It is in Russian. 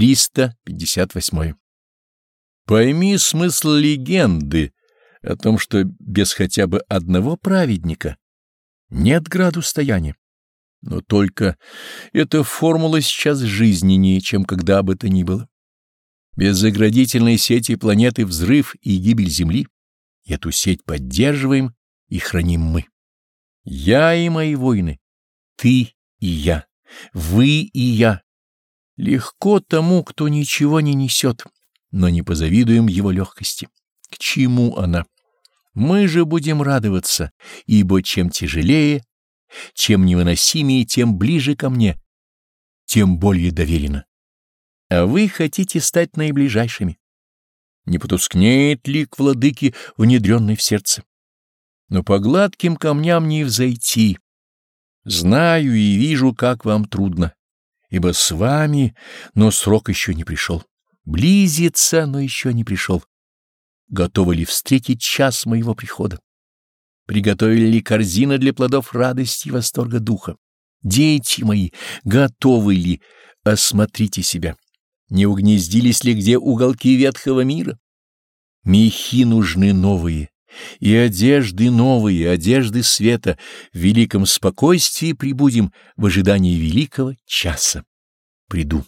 358. Пойми смысл легенды о том, что без хотя бы одного праведника нет граду стояния. Но только эта формула сейчас жизненнее, чем когда бы то ни было. Без заградительной сети планеты взрыв и гибель Земли. Эту сеть поддерживаем и храним мы. Я и мои воины, ты и я, вы и я. Легко тому, кто ничего не несет, но не позавидуем его легкости. К чему она? Мы же будем радоваться, ибо чем тяжелее, чем невыносимее, тем ближе ко мне, тем более доверено. А вы хотите стать наиближайшими. Не потускнеет ли к владыке, внедренный в сердце? Но по гладким камням не взойти. Знаю и вижу, как вам трудно, ибо с вами, но срок еще не пришел. Близится, но еще не пришел. Готовы ли встретить час моего прихода? Приготовили ли корзина для плодов радости и восторга духа? Дети мои, готовы ли? Осмотрите себя. Не угнездились ли где уголки ветхого мира? Мехи нужны новые, и одежды новые, одежды света, в великом спокойствии прибудем в ожидании великого часа. Приду.